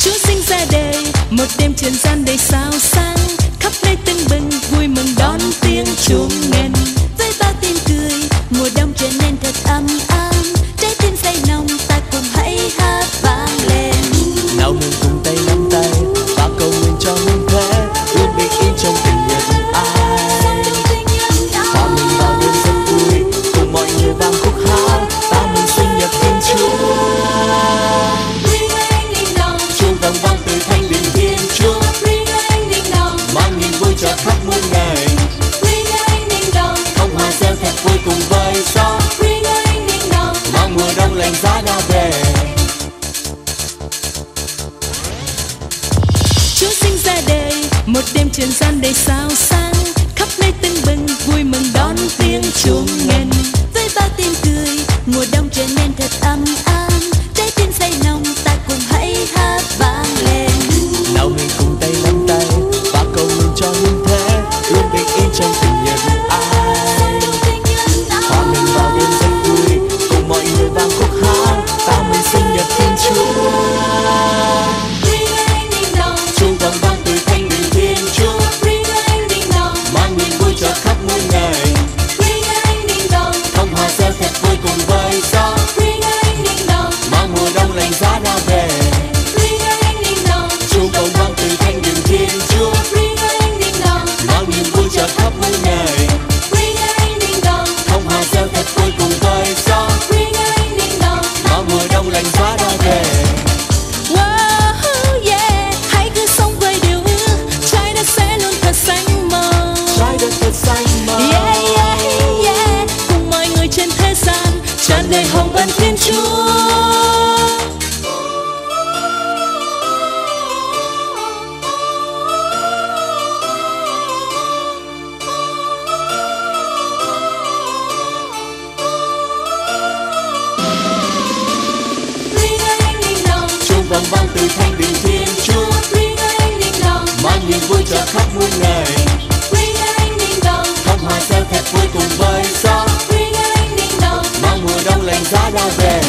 Chúa sinh ra đời một đêm trên một đêm trên gian đầy sao sáng khắp nơi tưng bừng vui mừng vòng vang từ thanh bình thiên chúa. Mang niềm vui cho khắp muôn nơi khắp hoa sen thật vui cùng với gió. Mang mùa đông lành giá ra về.